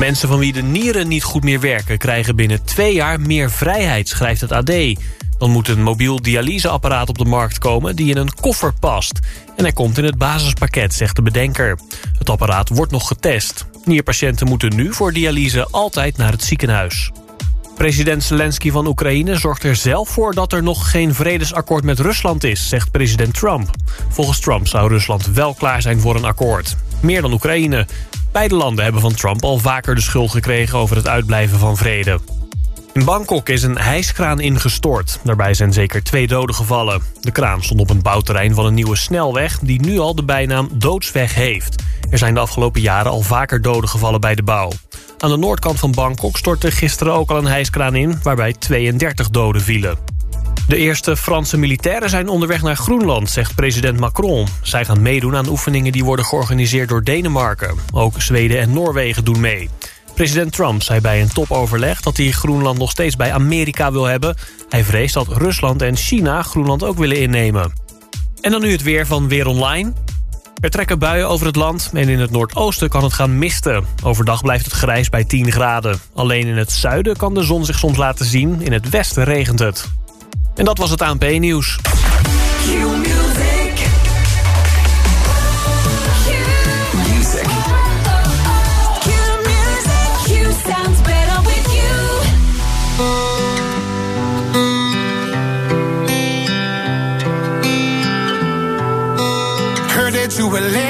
Mensen van wie de nieren niet goed meer werken... krijgen binnen twee jaar meer vrijheid, schrijft het AD. Dan moet een mobiel dialyseapparaat op de markt komen... die in een koffer past. En hij komt in het basispakket, zegt de bedenker. Het apparaat wordt nog getest. Nierpatiënten moeten nu voor dialyse altijd naar het ziekenhuis. President Zelensky van Oekraïne zorgt er zelf voor dat er nog geen vredesakkoord met Rusland is, zegt president Trump. Volgens Trump zou Rusland wel klaar zijn voor een akkoord. Meer dan Oekraïne. Beide landen hebben van Trump al vaker de schuld gekregen over het uitblijven van vrede. In Bangkok is een hijskraan ingestort. Daarbij zijn zeker twee doden gevallen. De kraan stond op een bouwterrein van een nieuwe snelweg... die nu al de bijnaam Doodsweg heeft. Er zijn de afgelopen jaren al vaker doden gevallen bij de bouw. Aan de noordkant van Bangkok stortte gisteren ook al een hijskraan in... waarbij 32 doden vielen. De eerste Franse militairen zijn onderweg naar Groenland, zegt president Macron. Zij gaan meedoen aan oefeningen die worden georganiseerd door Denemarken. Ook Zweden en Noorwegen doen mee. President Trump zei bij een topoverleg dat hij Groenland nog steeds bij Amerika wil hebben. Hij vreest dat Rusland en China Groenland ook willen innemen. En dan nu het weer van Weer Online. Er trekken buien over het land en in het noordoosten kan het gaan misten. Overdag blijft het grijs bij 10 graden. Alleen in het zuiden kan de zon zich soms laten zien. In het westen regent het. En dat was het ANP-nieuws. You were late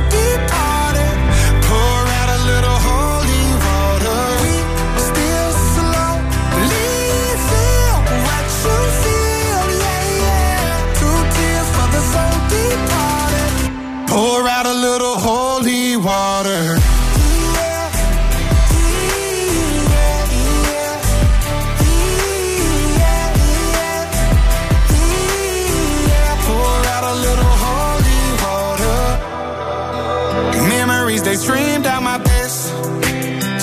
Pour out a little holy water. Pour out a little holy water. Memories they stream down my face.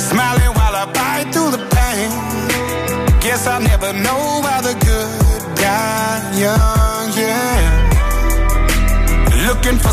Smiling while I bite through the pain. Guess I'll never know why the good die young,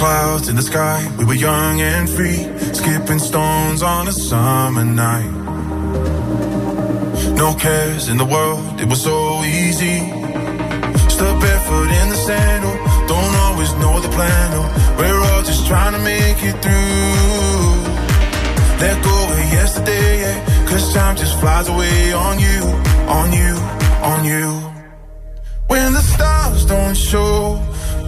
Clouds in the sky. We were young and free, skipping stones on a summer night. No cares in the world, it was so easy. Step barefoot in the sand, oh, don't always know the plan. Oh, we're all just trying to make it through. Let go of yesterday, yeah, cause time just flies away on you, on you, on you. When the stars don't show,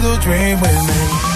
little dream with me.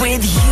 with you.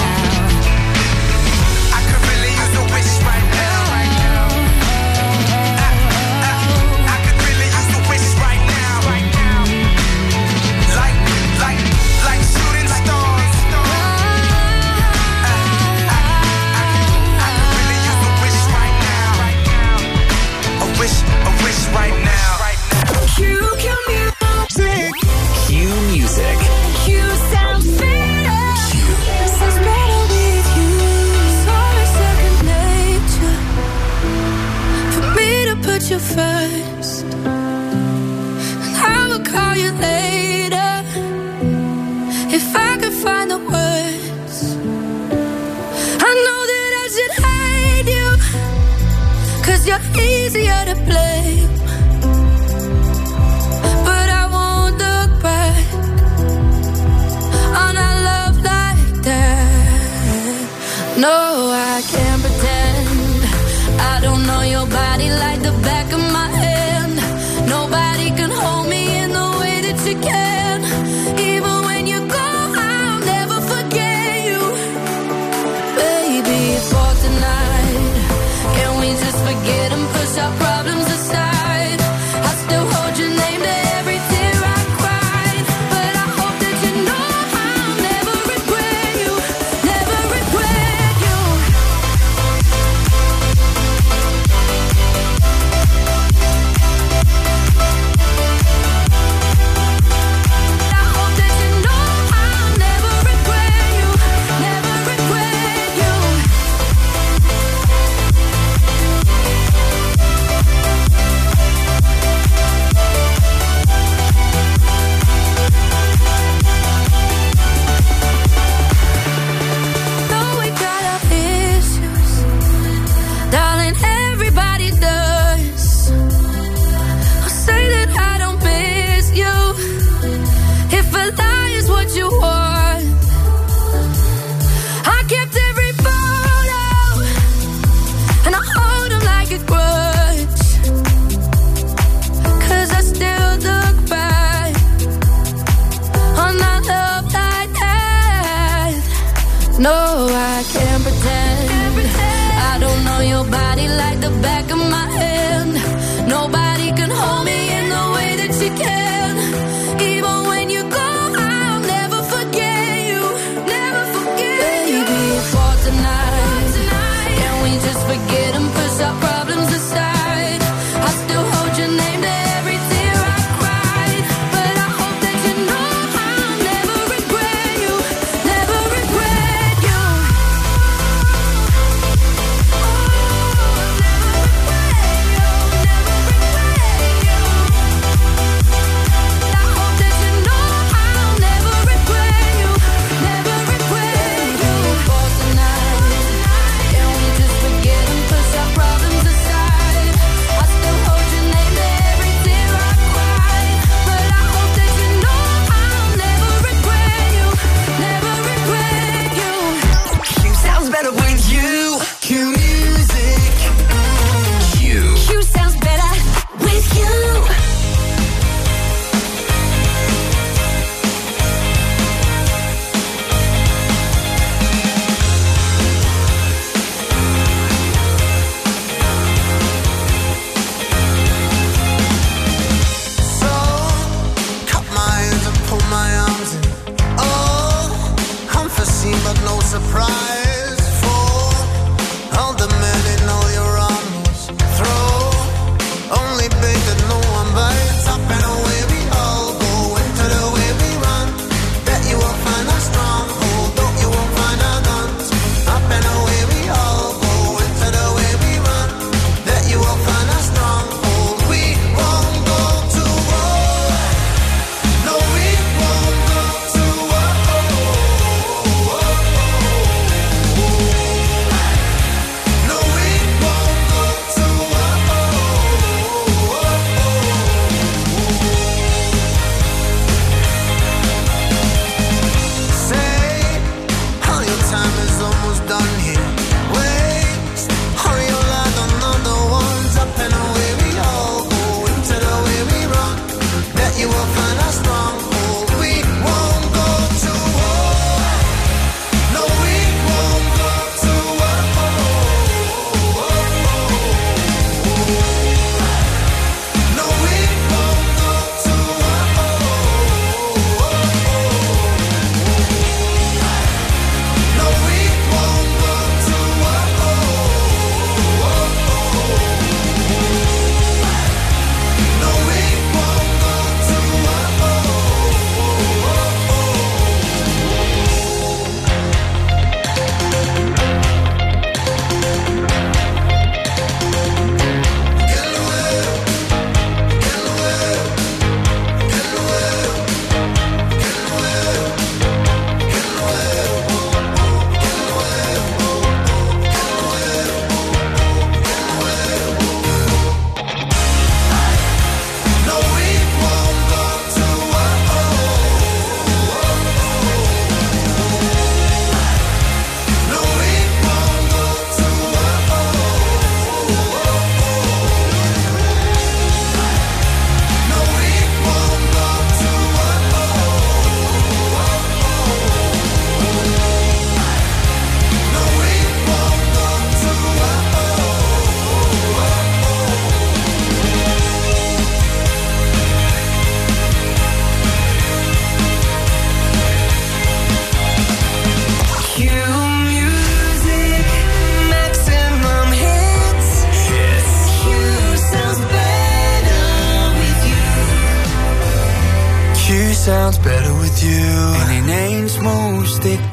music. sound better. Better with you. Second nature for me to put you first. I will call you later if I could find the words. I know that I should you're easier to play.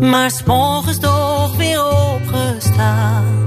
maar s'morgens toch weer opgestaan.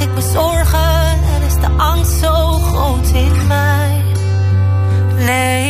ik me zorgen. Er is de angst zo groot in mij. Nee.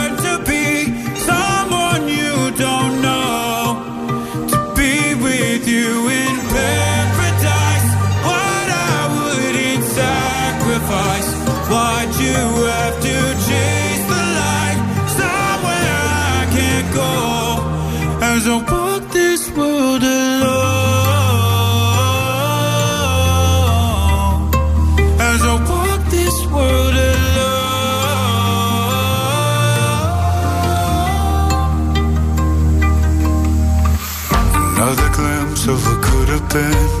would have been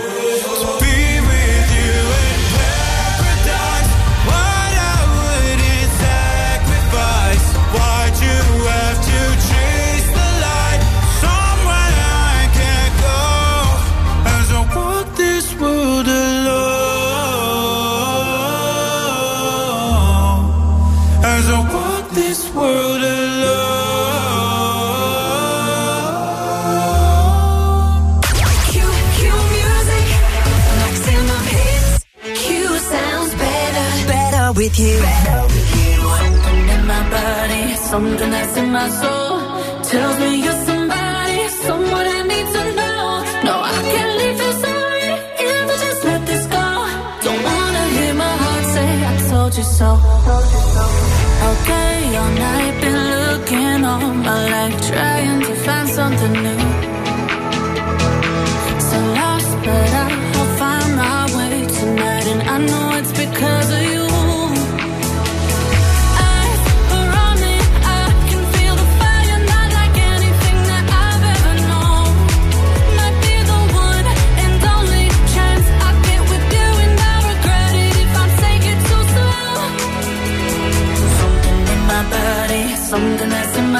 with you. With you. Something in my body, something that's in my soul tells me you're somebody, someone I need to know. No, I can't leave you sorry if I just let this go. Don't wanna hear my heart say I told you so. Okay, all night been looking all my life trying to find something new.